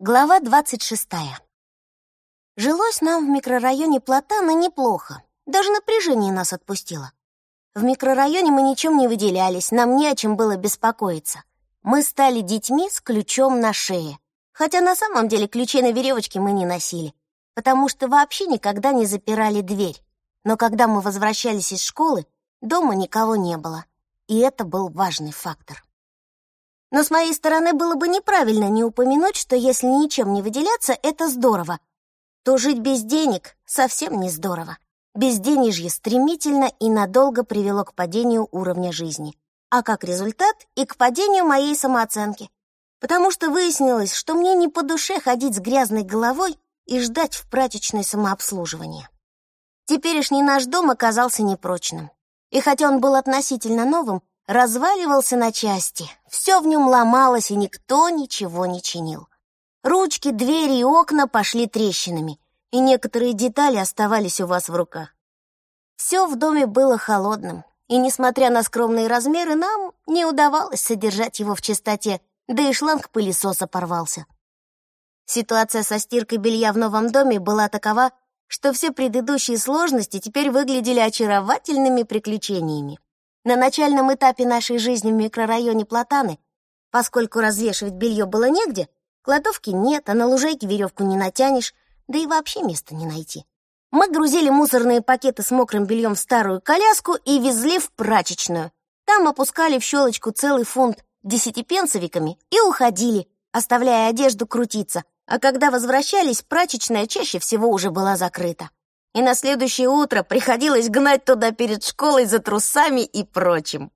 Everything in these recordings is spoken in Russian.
Глава двадцать шестая. Жилось нам в микрорайоне Платана неплохо. Даже напряжение нас отпустило. В микрорайоне мы ничем не выделялись, нам не о чем было беспокоиться. Мы стали детьми с ключом на шее. Хотя на самом деле ключей на веревочке мы не носили, потому что вообще никогда не запирали дверь. Но когда мы возвращались из школы, дома никого не было. И это был важный фактор. Но с моей стороны было бы неправильно не упомянуть, что если ничем не выделяться, это здорово, то жить без денег совсем не здорово. Безденежье стремительно и надолго привело к падению уровня жизни, а как результат и к падению моей самооценки. Потому что выяснилось, что мне не по душе ходить с грязной головой и ждать в прачечной самообслуживания. Теперешний наш дом оказался непрочным. И хотя он был относительно новым, разваливался на части. Все в нем ломалось, и никто ничего не чинил. Ручки, двери и окна пошли трещинами, и некоторые детали оставались у вас в руках. Все в доме было холодным, и, несмотря на скромные размеры, нам не удавалось содержать его в чистоте, да и шланг пылесоса порвался. Ситуация со стиркой белья в новом доме была такова, что все предыдущие сложности теперь выглядели очаровательными приключениями. На начальном этапе нашей жизни в микрорайоне Платаны, поскольку развешивать белье было негде, кладовки нет, а на лужайке веревку не натянешь, да и вообще места не найти. Мы грузили мусорные пакеты с мокрым бельем в старую коляску и везли в прачечную. Там опускали в щелочку целый фунт десятипенсовиками и уходили, оставляя одежду крутиться, а когда возвращались, прачечная чаще всего уже была закрыта и на следующее утро приходилось гнать туда перед школой за трусами и прочим.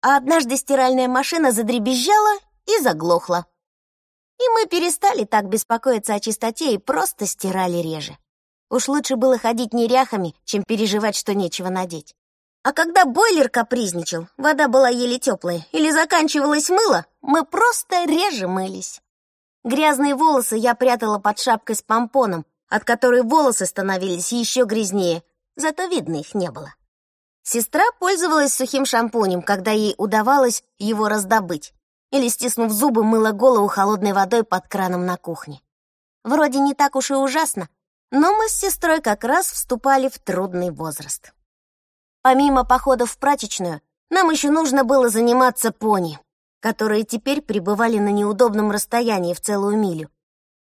А однажды стиральная машина задребезжала и заглохла. И мы перестали так беспокоиться о чистоте и просто стирали реже. Уж лучше было ходить неряхами, чем переживать, что нечего надеть. А когда бойлер капризничал, вода была еле теплая, или заканчивалось мыло, мы просто реже мылись. Грязные волосы я прятала под шапкой с помпоном, от которой волосы становились еще грязнее, зато видно их не было. Сестра пользовалась сухим шампунем, когда ей удавалось его раздобыть, или, стиснув зубы, мыла голову холодной водой под краном на кухне. Вроде не так уж и ужасно, но мы с сестрой как раз вступали в трудный возраст. Помимо походов в прачечную, нам еще нужно было заниматься пони, которые теперь пребывали на неудобном расстоянии в целую милю,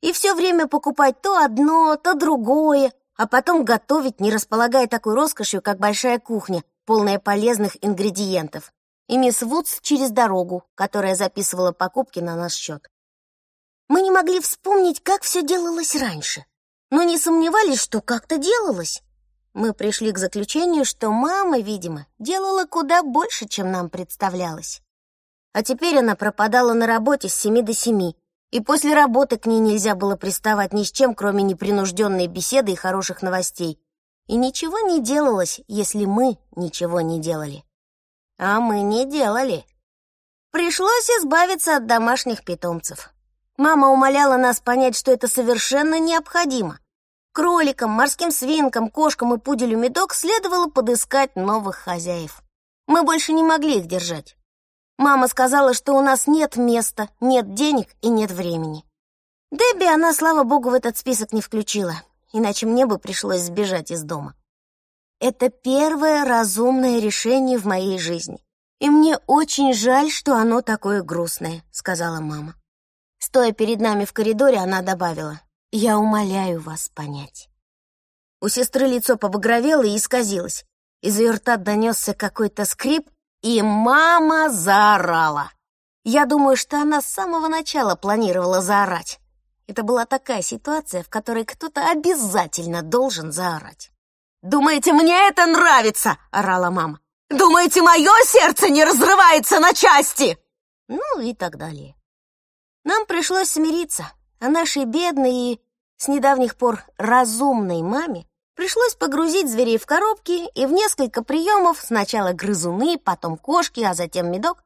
и все время покупать то одно, то другое, а потом готовить, не располагая такой роскошью, как большая кухня, полная полезных ингредиентов. И мисс Вудс через дорогу, которая записывала покупки на наш счет. Мы не могли вспомнить, как все делалось раньше, но не сомневались, что как-то делалось. Мы пришли к заключению, что мама, видимо, делала куда больше, чем нам представлялось. А теперь она пропадала на работе с семи до семи, и после работы к ней нельзя было приставать ни с чем, кроме непринужденной беседы и хороших новостей. И ничего не делалось, если мы ничего не делали. А мы не делали. Пришлось избавиться от домашних питомцев. Мама умоляла нас понять, что это совершенно необходимо. Кроликам, морским свинкам, кошкам и пуделю медок следовало подыскать новых хозяев. Мы больше не могли их держать. Мама сказала, что у нас нет места, нет денег и нет времени. Дебби она, слава богу, в этот список не включила, иначе мне бы пришлось сбежать из дома. Это первое разумное решение в моей жизни, и мне очень жаль, что оно такое грустное, сказала мама. Стоя перед нами в коридоре, она добавила, «Я умоляю вас понять». У сестры лицо побагровело и исказилось. Из ее рта донесся какой-то скрип, и мама заорала. Я думаю, что она с самого начала планировала заорать. Это была такая ситуация, в которой кто-то обязательно должен заорать. «Думаете, мне это нравится?» — орала мама. «Думаете, мое сердце не разрывается на части?» Ну и так далее. Нам пришлось смириться, а нашей бедной и с недавних пор разумной маме Пришлось погрузить зверей в коробки и в несколько приемов, сначала грызуны, потом кошки, а затем медок,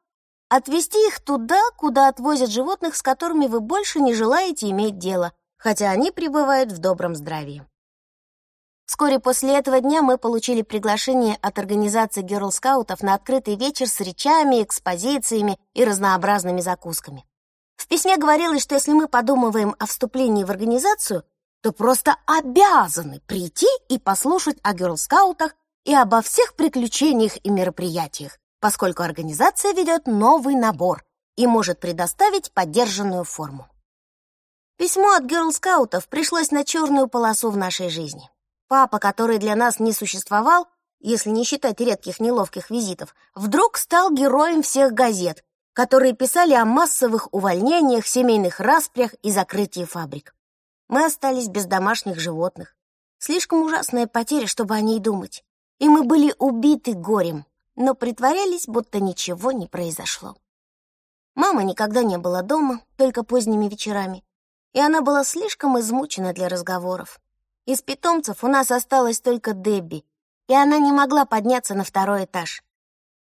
отвезти их туда, куда отвозят животных, с которыми вы больше не желаете иметь дело, хотя они пребывают в добром здравии. Вскоре после этого дня мы получили приглашение от организации герл-скаутов на открытый вечер с речами, экспозициями и разнообразными закусками. В письме говорилось, что если мы подумываем о вступлении в организацию, то просто обязаны прийти и послушать о герлскаутах и обо всех приключениях и мероприятиях, поскольку организация ведет новый набор и может предоставить поддержанную форму. Письмо от герлскаутов пришлось на черную полосу в нашей жизни. Папа, который для нас не существовал, если не считать редких неловких визитов, вдруг стал героем всех газет, которые писали о массовых увольнениях, семейных распрях и закрытии фабрик. Мы остались без домашних животных. Слишком ужасная потеря, чтобы о ней думать. И мы были убиты горем, но притворялись, будто ничего не произошло. Мама никогда не была дома, только поздними вечерами, и она была слишком измучена для разговоров. Из питомцев у нас осталась только Дебби, и она не могла подняться на второй этаж.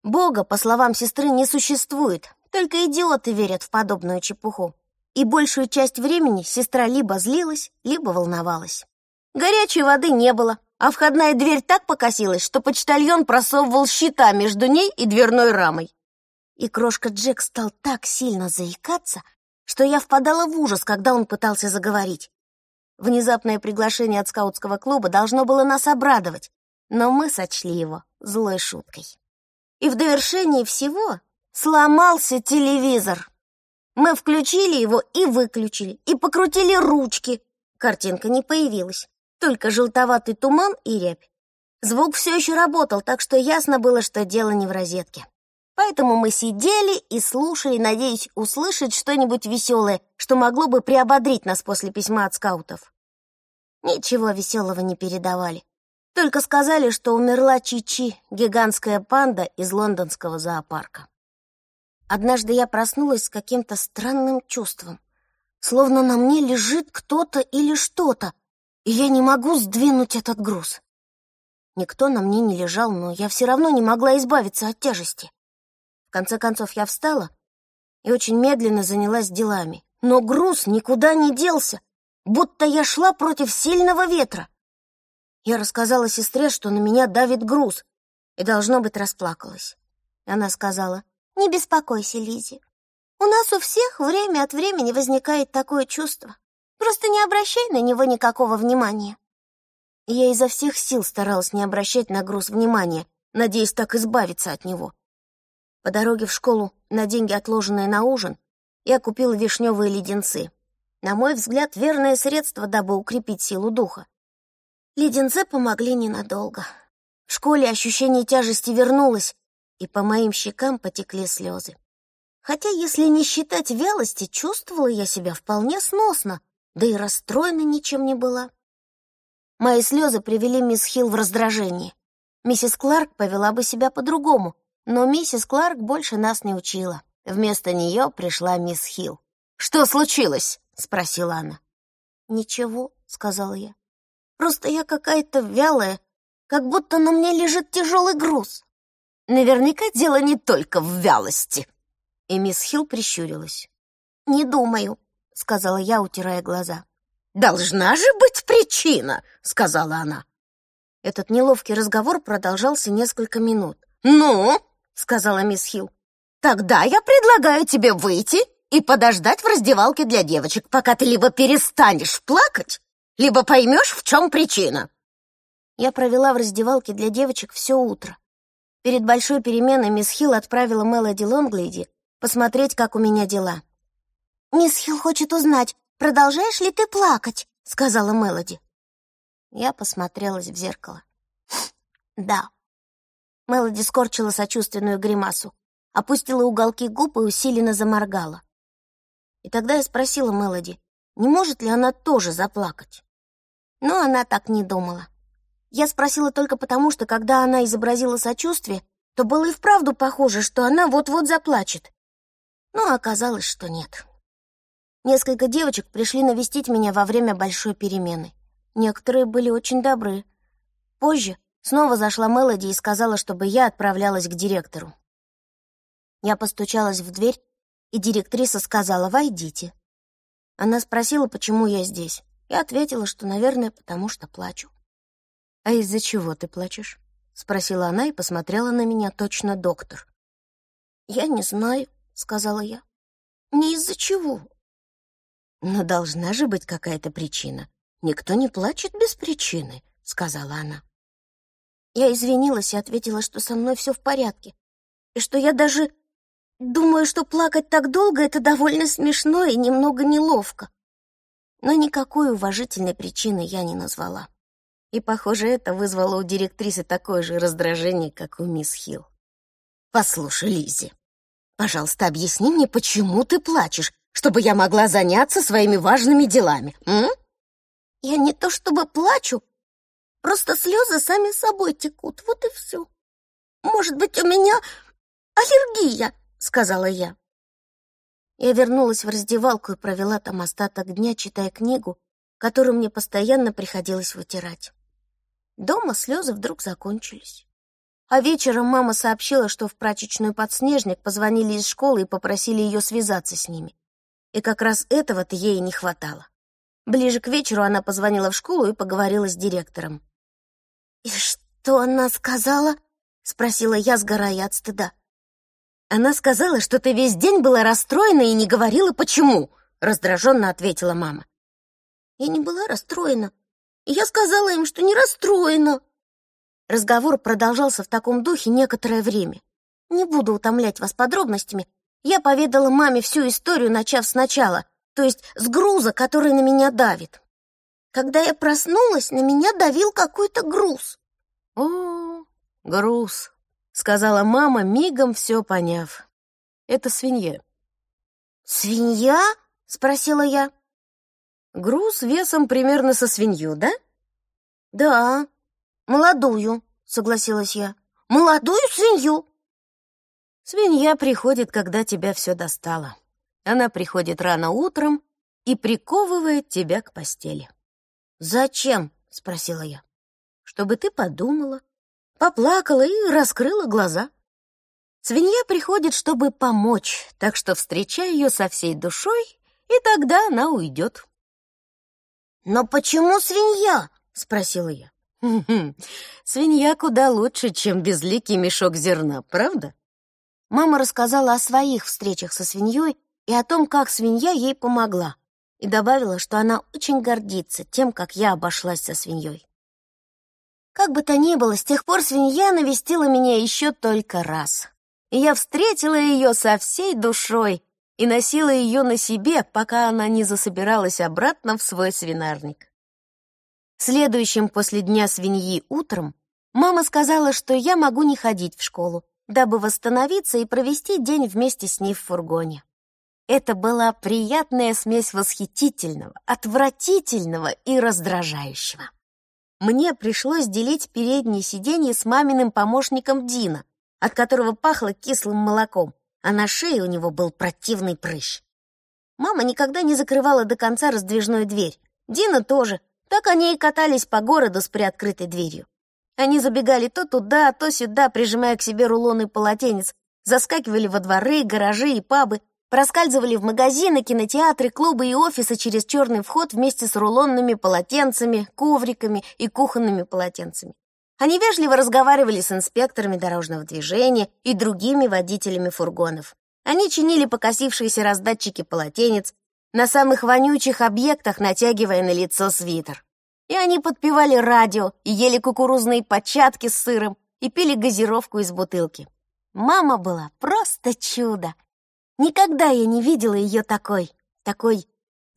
Бога, по словам сестры, не существует, только идиоты верят в подобную чепуху и большую часть времени сестра либо злилась, либо волновалась. Горячей воды не было, а входная дверь так покосилась, что почтальон просовывал щита между ней и дверной рамой. И крошка Джек стал так сильно заикаться, что я впадала в ужас, когда он пытался заговорить. Внезапное приглашение от скаутского клуба должно было нас обрадовать, но мы сочли его злой шуткой. И в довершении всего сломался телевизор. Мы включили его и выключили, и покрутили ручки. Картинка не появилась, только желтоватый туман и рябь. Звук все еще работал, так что ясно было, что дело не в розетке. Поэтому мы сидели и слушали, надеясь услышать что-нибудь веселое, что могло бы приободрить нас после письма от скаутов. Ничего веселого не передавали. Только сказали, что умерла Чичи, гигантская панда из лондонского зоопарка. Однажды я проснулась с каким-то странным чувством, словно на мне лежит кто-то или что-то, и я не могу сдвинуть этот груз. Никто на мне не лежал, но я все равно не могла избавиться от тяжести. В конце концов я встала и очень медленно занялась делами, но груз никуда не делся, будто я шла против сильного ветра. Я рассказала сестре, что на меня давит груз, и, должно быть, расплакалась. Она сказала, не беспокойся, Лизи. У нас у всех время от времени возникает такое чувство. Просто не обращай на него никакого внимания. Я изо всех сил старалась не обращать на груз внимания, надеясь так избавиться от него. По дороге в школу на деньги, отложенные на ужин, я купила вишневые леденцы. На мой взгляд, верное средство, дабы укрепить силу духа. Леденцы помогли ненадолго. В школе ощущение тяжести вернулось, и по моим щекам потекли слезы. Хотя, если не считать вялости, чувствовала я себя вполне сносно, да и расстроена ничем не была. Мои слезы привели мисс Хилл в раздражение. Миссис Кларк повела бы себя по-другому, но миссис Кларк больше нас не учила. Вместо нее пришла мисс Хилл. «Что случилось?» — спросила она. «Ничего», — сказала я. «Просто я какая-то вялая, как будто на мне лежит тяжелый груз». Наверняка дело не только в вялости. И мисс Хилл прищурилась. «Не думаю», — сказала я, утирая глаза. «Должна же быть причина», — сказала она. Этот неловкий разговор продолжался несколько минут. «Ну», — сказала мисс Хилл, «тогда я предлагаю тебе выйти и подождать в раздевалке для девочек, пока ты либо перестанешь плакать, либо поймешь, в чем причина». Я провела в раздевалке для девочек все утро. Перед большой переменой мисс Хилл отправила Мелоди Лонглейди посмотреть, как у меня дела. «Мисс Хилл хочет узнать, продолжаешь ли ты плакать?» — сказала Мелоди. Я посмотрелась в зеркало. «Да». Мелоди скорчила сочувственную гримасу, опустила уголки губ и усиленно заморгала. И тогда я спросила Мелоди, не может ли она тоже заплакать. Но она так не думала. Я спросила только потому, что когда она изобразила сочувствие, то было и вправду похоже, что она вот-вот заплачет. Но оказалось, что нет. Несколько девочек пришли навестить меня во время большой перемены. Некоторые были очень добры. Позже снова зашла Мелоди и сказала, чтобы я отправлялась к директору. Я постучалась в дверь, и директриса сказала «Войдите». Она спросила, почему я здесь. Я ответила, что, наверное, потому что плачу. «А из-за чего ты плачешь?» — спросила она и посмотрела на меня точно доктор. «Я не знаю», — сказала я. Не из-за чего. Но должна же быть какая-то причина. Никто не плачет без причины, сказала она. Я извинилась и ответила, что со мной все в порядке, и что я даже думаю, что плакать так долго — это довольно смешно и немного неловко. Но никакой уважительной причины я не назвала. И, похоже, это вызвало у директрисы такое же раздражение, как у мисс Хилл. «Послушай, Лиззи, пожалуйста, объясни мне, почему ты плачешь, чтобы я могла заняться своими важными делами, м?» «Я не то чтобы плачу, просто слезы сами собой текут, вот и все. Может быть, у меня аллергия?» — сказала я. Я вернулась в раздевалку и провела там остаток дня, читая книгу, которую мне постоянно приходилось вытирать. Дома слезы вдруг закончились. А вечером мама сообщила, что в прачечную подснежник позвонили из школы и попросили ее связаться с ними. И как раз этого-то ей не хватало. Ближе к вечеру она позвонила в школу и поговорила с директором. «И что она сказала?» — спросила я, сгорая от стыда. «Она сказала, что ты весь день была расстроена и не говорила, почему», — раздраженно ответила мама. Я не была расстроена. Я сказала им, что не расстроена. Разговор продолжался в таком духе некоторое время. Не буду утомлять вас подробностями. Я поведала маме всю историю, начав сначала, то есть с груза, который на меня давит. Когда я проснулась, на меня давил какой-то груз. «О, груз», — сказала мама, мигом все поняв. «Это свинья». «Свинья?» — спросила я. «Груз весом примерно со свинью, да?» «Да, молодую», — согласилась я. «Молодую свинью!» Свинья приходит, когда тебя все достало. Она приходит рано утром и приковывает тебя к постели. «Зачем?» — спросила я. «Чтобы ты подумала, поплакала и раскрыла глаза. Свинья приходит, чтобы помочь, так что встречай ее со всей душой, и тогда она уйдет». «Но почему свинья?» — спросила я. Свинья куда лучше, чем безликий мешок зерна, правда? Мама рассказала о своих встречах со свиньей и о том, как свинья ей помогла, и добавила, что она очень гордится тем, как я обошлась со свиньей. Как бы то ни было, с тех пор свинья навестила меня еще только раз. И я встретила ее со всей душой и носила ее на себе, пока она не засобиралась обратно в свой свинарник. Следующим после дня свиньи утром мама сказала, что я могу не ходить в школу, дабы восстановиться и провести день вместе с ней в фургоне. Это была приятная смесь восхитительного, отвратительного и раздражающего. Мне пришлось делить переднее сиденье с маминым помощником Дина, от которого пахло кислым молоком, а на шее у него был противный прыщ. Мама никогда не закрывала до конца раздвижную дверь. Дина тоже. Так они и катались по городу с приоткрытой дверью. Они забегали то туда, то сюда, прижимая к себе рулоны полотенец, заскакивали во дворы, гаражи и пабы, проскальзывали в магазины, кинотеатры, клубы и офисы через черный вход вместе с рулонными полотенцами, ковриками и кухонными полотенцами. Они вежливо разговаривали с инспекторами дорожного движения и другими водителями фургонов. Они чинили покосившиеся раздатчики полотенец, на самых вонючих объектах натягивая на лицо свитер. И они подпевали радио, и ели кукурузные початки с сыром, и пили газировку из бутылки. Мама была просто чудо. Никогда я не видела ее такой, такой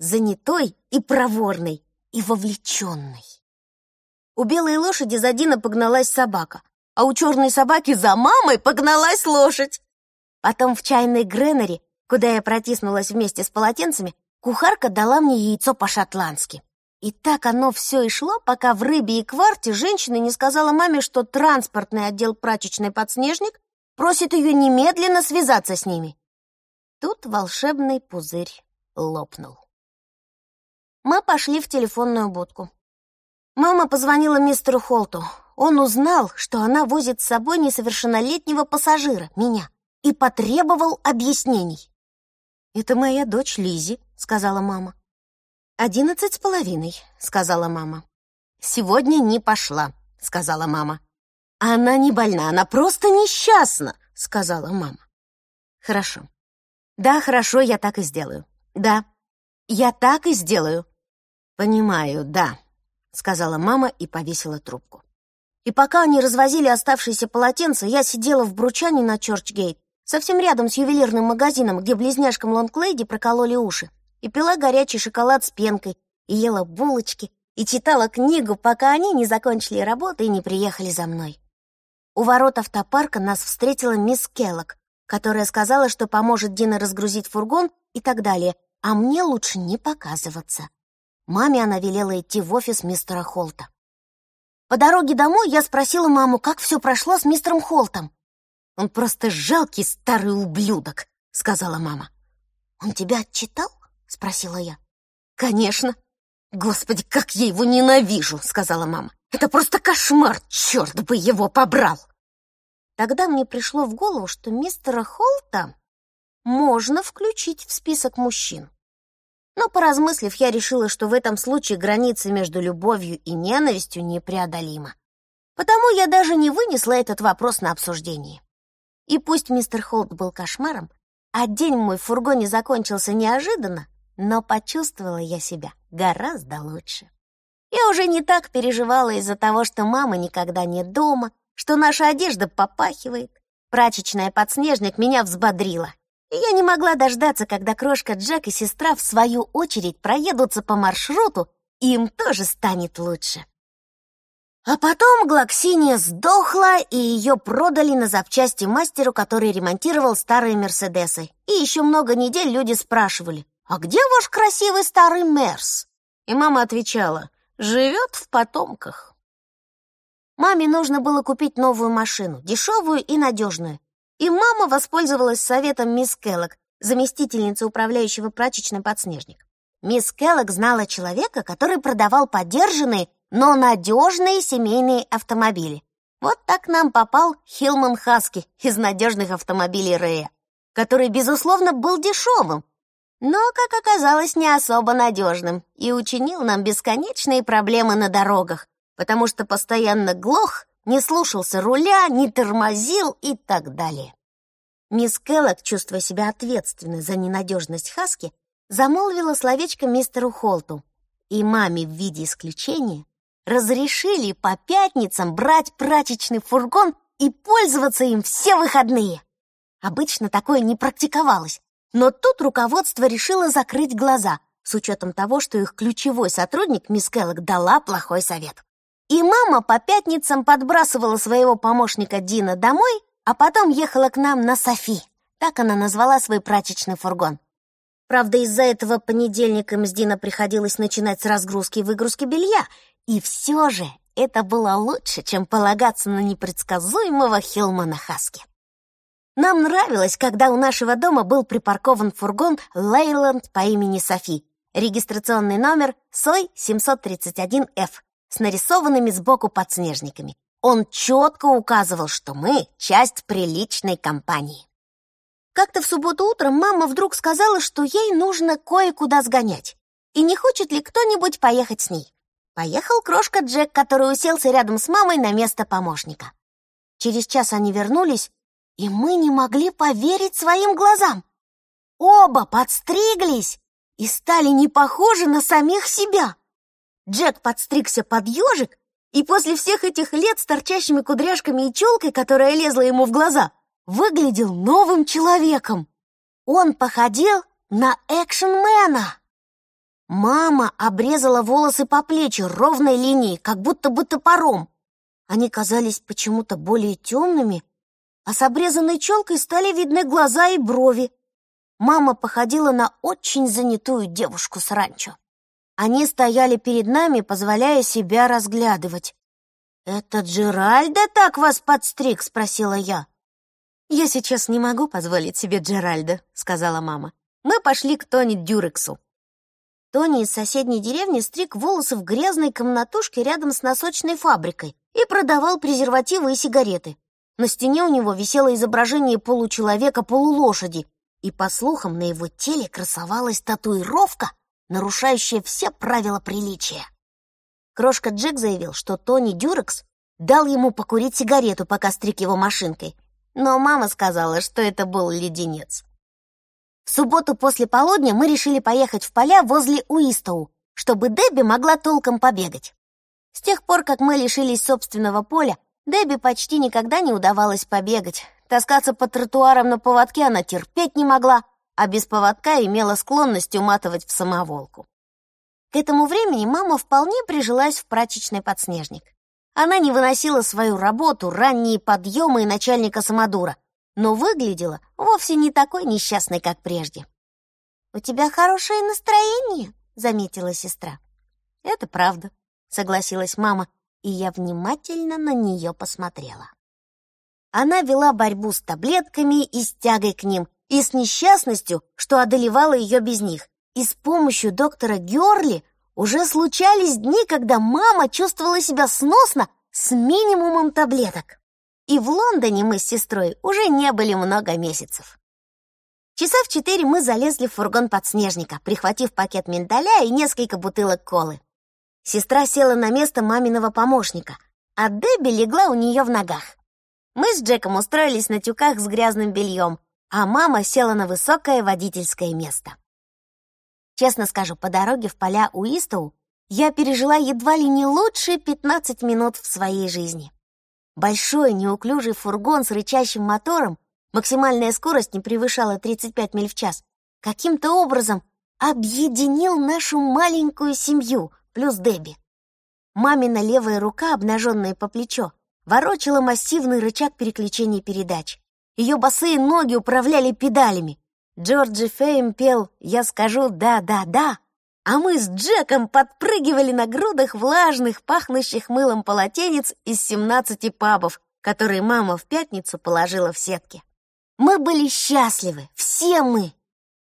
занятой и проворной, и вовлеченной. У белой лошади за Дина погналась собака, а у черной собаки за мамой погналась лошадь. Потом в чайной Греннере, куда я протиснулась вместе с полотенцами, кухарка дала мне яйцо по-шотландски. И так оно все и шло, пока в рыбе и кварте женщина не сказала маме, что транспортный отдел прачечной подснежник просит ее немедленно связаться с ними. Тут волшебный пузырь лопнул. Мы пошли в телефонную будку. Мама позвонила мистеру Холту. Он узнал, что она возит с собой несовершеннолетнего пассажира, меня, и потребовал объяснений. «Это моя дочь Лизи, сказала мама. «Одиннадцать с половиной», — сказала мама. «Сегодня не пошла», — сказала мама. «Она не больна, она просто несчастна», — сказала мама. «Хорошо. Да, хорошо, я так и сделаю. Да, я так и сделаю. Понимаю, да, сказала мама и повесила трубку. И пока они развозили оставшиеся полотенца, я сидела в Бручане на Чорчгейт, совсем рядом с ювелирным магазином, где близняшкам Лонглейди прокололи уши, и пила горячий шоколад с пенкой, и ела булочки, и читала книгу, пока они не закончили работу и не приехали за мной. У ворот автопарка нас встретила мисс Келлок, которая сказала, что поможет Дине разгрузить фургон и так далее, а мне лучше не показываться. Маме она велела идти в офис мистера Холта. По дороге домой я спросила маму, как все прошло с мистером Холтом. «Он просто жалкий старый ублюдок», — сказала мама. «Он тебя отчитал?» — спросила я. «Конечно». «Господи, как я его ненавижу!» — сказала мама. «Это просто кошмар! Черт бы его побрал!» Тогда мне пришло в голову, что мистера Холта можно включить в список мужчин. Но, поразмыслив, я решила, что в этом случае граница между любовью и ненавистью непреодолима. Потому я даже не вынесла этот вопрос на обсуждение. И пусть мистер Холт был кошмаром, а день мой в фургоне закончился неожиданно, но почувствовала я себя гораздо лучше. Я уже не так переживала из-за того, что мама никогда не дома, что наша одежда попахивает. Прачечная подснежник меня взбодрила. Я не могла дождаться, когда крошка Джек и сестра в свою очередь проедутся по маршруту, и им тоже станет лучше. А потом Глоксиния сдохла, и ее продали на запчасти мастеру, который ремонтировал старые Мерседесы. И еще много недель люди спрашивали, «А где ваш красивый старый Мерс?» И мама отвечала, «Живет в потомках». Маме нужно было купить новую машину, дешевую и надежную. И мама воспользовалась советом мисс Келлог, заместительницы управляющего прачечной подснежник. Мисс Келлог знала человека, который продавал подержанные, но надежные семейные автомобили. Вот так нам попал Хилман Хаски из надежных автомобилей Рэя, который, безусловно, был дешевым, но, как оказалось, не особо надежным и учинил нам бесконечные проблемы на дорогах, потому что постоянно глох, не слушался руля, не тормозил и так далее. Мисс Келлок, чувствуя себя ответственной за ненадежность Хаски, замолвила словечко мистеру Холту, и маме в виде исключения разрешили по пятницам брать прачечный фургон и пользоваться им все выходные. Обычно такое не практиковалось, но тут руководство решило закрыть глаза, с учетом того, что их ключевой сотрудник, мисс Келлок, дала плохой совет. И мама по пятницам подбрасывала своего помощника Дина домой, а потом ехала к нам на Софи. Так она назвала свой прачечный фургон. Правда, из-за этого понедельникам с Дина приходилось начинать с разгрузки и выгрузки белья. И все же это было лучше, чем полагаться на непредсказуемого Хилмана Хаски. Нам нравилось, когда у нашего дома был припаркован фургон Лейланд по имени Софи, регистрационный номер СОЙ 731F, с нарисованными сбоку подснежниками. Он четко указывал, что мы — часть приличной компании. Как-то в субботу утром мама вдруг сказала, что ей нужно кое-куда сгонять. И не хочет ли кто-нибудь поехать с ней? Поехал крошка Джек, который уселся рядом с мамой на место помощника. Через час они вернулись, и мы не могли поверить своим глазам. Оба подстриглись и стали не похожи на самих себя. Джек подстригся под ежик, и после всех этих лет с торчащими кудряшками и челкой, которая лезла ему в глаза, выглядел новым человеком. Он походил на экшенмена. Мама обрезала волосы по плечи ровной линией, как будто бы топором. Они казались почему-то более темными, а с обрезанной челкой стали видны глаза и брови. Мама походила на очень занятую девушку с ранчо. Они стояли перед нами, позволяя себя разглядывать. «Это Джеральда так вас подстриг?» — спросила я. «Я сейчас не могу позволить себе Джеральда», — сказала мама. «Мы пошли к Тони Дюрексу». Тони из соседней деревни стриг волосы в грязной комнатушке рядом с носочной фабрикой и продавал презервативы и сигареты. На стене у него висело изображение получеловека-полулошади, и, по слухам, на его теле красовалась татуировка нарушающая все правила приличия. Крошка Джек заявил, что Тони Дюрекс дал ему покурить сигарету, пока стриг его машинкой, но мама сказала, что это был леденец. В субботу после полудня мы решили поехать в поля возле Уистоу, чтобы Дебби могла толком побегать. С тех пор, как мы лишились собственного поля, Дебби почти никогда не удавалось побегать. Таскаться по тротуарам на поводке она терпеть не могла, а без поводка имела склонность уматывать в самоволку. К этому времени мама вполне прижилась в прачечный подснежник. Она не выносила свою работу, ранние подъемы и начальника самодура, но выглядела вовсе не такой несчастной, как прежде. «У тебя хорошее настроение», — заметила сестра. «Это правда», — согласилась мама, и я внимательно на нее посмотрела. Она вела борьбу с таблетками и с тягой к ним, и с несчастностью, что одолевало ее без них. И с помощью доктора Герли уже случались дни, когда мама чувствовала себя сносно с минимумом таблеток. И в Лондоне мы с сестрой уже не были много месяцев. Часа в четыре мы залезли в фургон подснежника, прихватив пакет миндаля и несколько бутылок колы. Сестра села на место маминого помощника, а Дебби легла у нее в ногах. Мы с Джеком устроились на тюках с грязным бельем, а мама села на высокое водительское место. Честно скажу, по дороге в поля Уистоу я пережила едва ли не лучшие 15 минут в своей жизни. Большой неуклюжий фургон с рычащим мотором, максимальная скорость не превышала 35 миль в час, каким-то образом объединил нашу маленькую семью, плюс Дебби. Мамина левая рука, обнаженная по плечо, ворочала массивный рычаг переключения передач. Ее босые ноги управляли педалями. Джорджи Фейм пел «Я скажу да-да-да», а мы с Джеком подпрыгивали на грудах влажных, пахнущих мылом полотенец из 17 пабов, которые мама в пятницу положила в сетки. Мы были счастливы, все мы.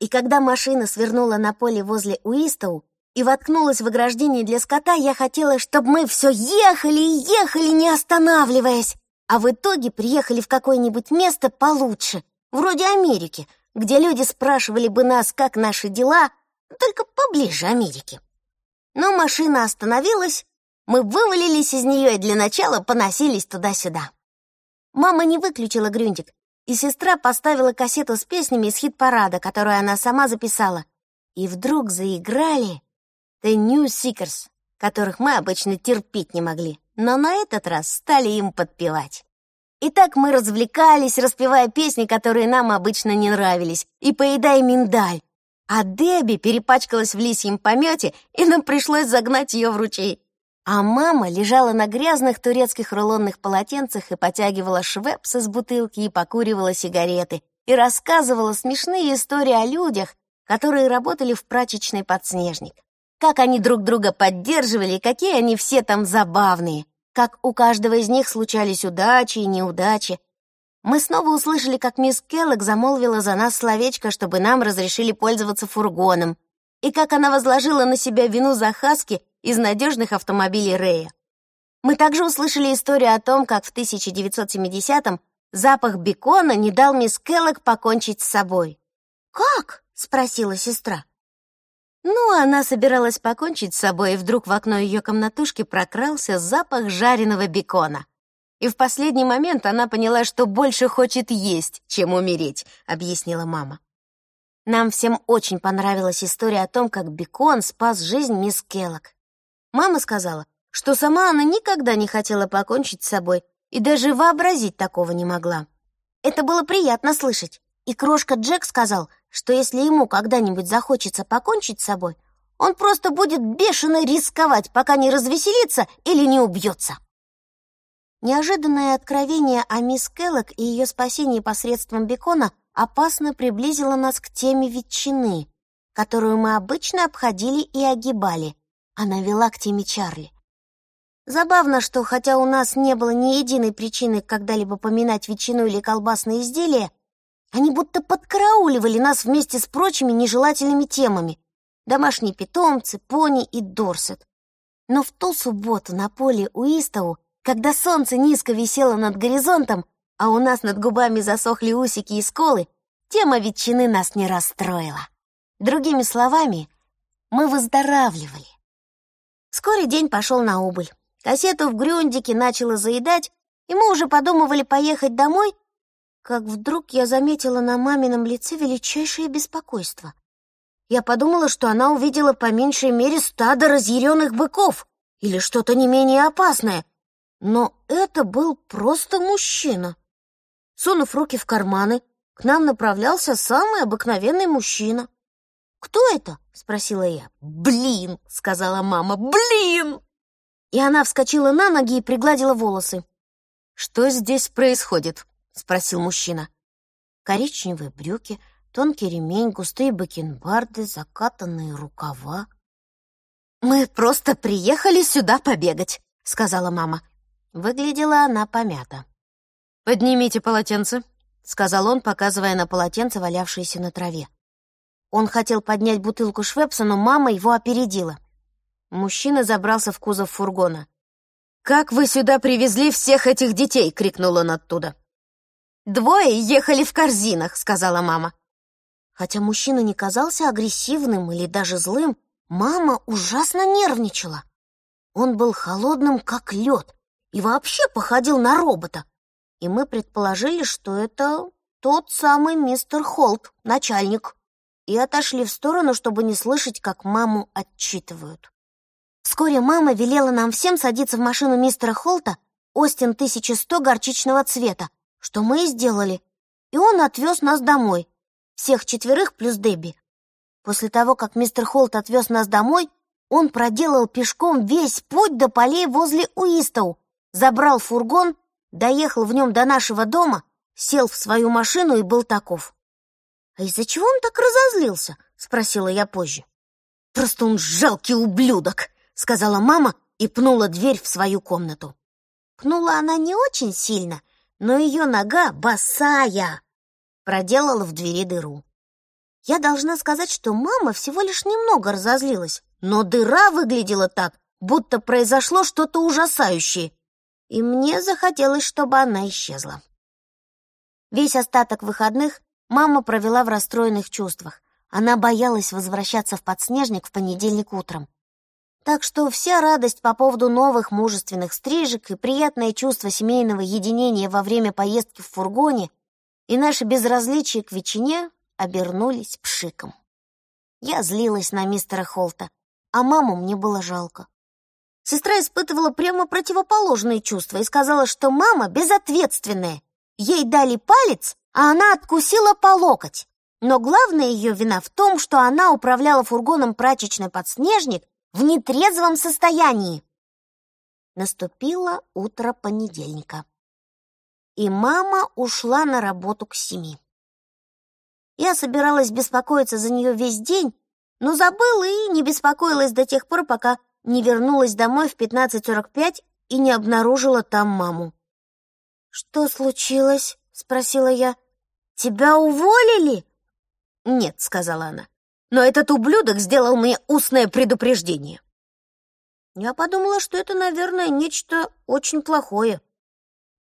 И когда машина свернула на поле возле Уистоу и воткнулась в ограждение для скота, я хотела, чтобы мы все ехали и ехали, не останавливаясь а в итоге приехали в какое-нибудь место получше, вроде Америки, где люди спрашивали бы нас, как наши дела, только поближе Америки. Но машина остановилась, мы вывалились из нее и для начала поносились туда-сюда. Мама не выключила грюнтик, и сестра поставила кассету с песнями из хит-парада, которую она сама записала. И вдруг заиграли The New Seekers, которых мы обычно терпеть не могли но на этот раз стали им подпевать. И так мы развлекались, распевая песни, которые нам обычно не нравились, и поедая миндаль. А Дебби перепачкалась в лисьем помете, и нам пришлось загнать ее в ручей. А мама лежала на грязных турецких рулонных полотенцах и потягивала швепс из бутылки и покуривала сигареты, и рассказывала смешные истории о людях, которые работали в прачечной подснежник как они друг друга поддерживали какие они все там забавные, как у каждого из них случались удачи и неудачи. Мы снова услышали, как мисс Келлог замолвила за нас словечко, чтобы нам разрешили пользоваться фургоном, и как она возложила на себя вину за Хаски из надежных автомобилей Рэя. Мы также услышали историю о том, как в 1970-м запах бекона не дал мисс Келлог покончить с собой. «Как?» — спросила сестра. Ну, она собиралась покончить с собой, и вдруг в окно ее комнатушки прокрался запах жареного бекона. И в последний момент она поняла, что больше хочет есть, чем умереть, объяснила мама. Нам всем очень понравилась история о том, как бекон спас жизнь мисс Келлок. Мама сказала, что сама она никогда не хотела покончить с собой и даже вообразить такого не могла. Это было приятно слышать. И крошка Джек сказал, что если ему когда-нибудь захочется покончить с собой, он просто будет бешено рисковать, пока не развеселится или не убьется. Неожиданное откровение о мисс Келлок и ее спасении посредством бекона опасно приблизило нас к теме ветчины, которую мы обычно обходили и огибали. Она вела к теме Чарли. Забавно, что хотя у нас не было ни единой причины когда-либо поминать ветчину или колбасные изделия, они будто подкарауливали нас вместе с прочими нежелательными темами. Домашние питомцы, пони и Дорсет. Но в ту субботу на поле у Уистоу, когда солнце низко висело над горизонтом, а у нас над губами засохли усики и сколы, тема ветчины нас не расстроила. Другими словами, мы выздоравливали. Вскоре день пошел на убыль. Кассету в Грюндике начала заедать, и мы уже подумывали поехать домой, как вдруг я заметила на мамином лице величайшее беспокойство. Я подумала, что она увидела по меньшей мере стадо разъяренных быков или что-то не менее опасное. Но это был просто мужчина. Сунув руки в карманы, к нам направлялся самый обыкновенный мужчина. «Кто это?» — спросила я. «Блин!» — сказала мама. «Блин!» И она вскочила на ноги и пригладила волосы. «Что здесь происходит?» — спросил мужчина. Коричневые брюки, тонкий ремень, густые бакенбарды, закатанные рукава. «Мы просто приехали сюда побегать», — сказала мама. Выглядела она помята. «Поднимите полотенце», — сказал он, показывая на полотенце, валявшееся на траве. Он хотел поднять бутылку Швепса, но мама его опередила. Мужчина забрался в кузов фургона. «Как вы сюда привезли всех этих детей?» — крикнул он оттуда. «Двое ехали в корзинах», — сказала мама. Хотя мужчина не казался агрессивным или даже злым, мама ужасно нервничала. Он был холодным, как лед, и вообще походил на робота. И мы предположили, что это тот самый мистер Холт, начальник и отошли в сторону, чтобы не слышать, как маму отчитывают. Вскоре мама велела нам всем садиться в машину мистера Холта Остин 1100 горчичного цвета, что мы и сделали, и он отвез нас домой, всех четверых плюс Дебби. После того, как мистер Холт отвез нас домой, он проделал пешком весь путь до полей возле Уистоу, забрал фургон, доехал в нем до нашего дома, сел в свою машину и был таков. «А из-за чего он так разозлился?» — спросила я позже. «Просто он жалкий ублюдок!» — сказала мама и пнула дверь в свою комнату. Пнула она не очень сильно, но ее нога босая проделала в двери дыру. Я должна сказать, что мама всего лишь немного разозлилась, но дыра выглядела так, будто произошло что-то ужасающее, и мне захотелось, чтобы она исчезла. Весь остаток выходных Мама провела в расстроенных чувствах. Она боялась возвращаться в подснежник в понедельник утром. Так что вся радость по поводу новых мужественных стрижек и приятное чувство семейного единения во время поездки в фургоне и наше безразличие к ветчине обернулись пшиком. Я злилась на мистера Холта, а маму мне было жалко. Сестра испытывала прямо противоположные чувства и сказала, что мама безответственная. Ей дали палец, а она откусила по локоть. Но главная ее вина в том, что она управляла фургоном прачечный подснежник в нетрезвом состоянии. Наступило утро понедельника. И мама ушла на работу к семи. Я собиралась беспокоиться за нее весь день, но забыла и не беспокоилась до тех пор, пока не вернулась домой в 15.45 и не обнаружила там маму. «Что случилось?» — спросила я. «Тебя уволили?» «Нет», — сказала она. «Но этот ублюдок сделал мне устное предупреждение». Я подумала, что это, наверное, нечто очень плохое.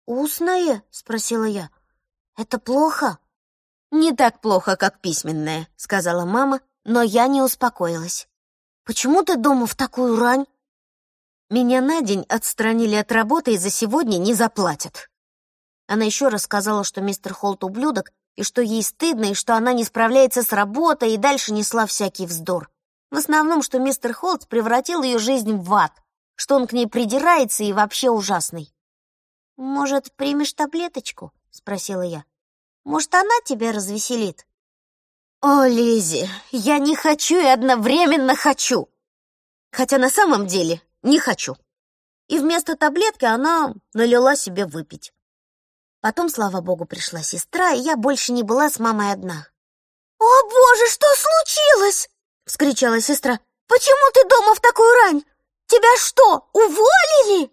«Устное?» — спросила я. «Это плохо?» «Не так плохо, как письменное», — сказала мама, но я не успокоилась. «Почему ты дома в такую рань?» «Меня на день отстранили от работы и за сегодня не заплатят». Она еще раз сказала, что мистер Холт ублюдок, и что ей стыдно, и что она не справляется с работой, и дальше несла всякий вздор. В основном, что мистер Холт превратил ее жизнь в ад, что он к ней придирается и вообще ужасный. «Может, примешь таблеточку?» — спросила я. «Может, она тебя развеселит?» «О, Лизи, я не хочу и одновременно хочу!» Хотя на самом деле не хочу. И вместо таблетки она налила себе выпить. Потом, слава богу, пришла сестра, и я больше не была с мамой одна. «О, боже, что случилось?» — вскричала сестра. «Почему ты дома в такую рань? Тебя что, уволили?»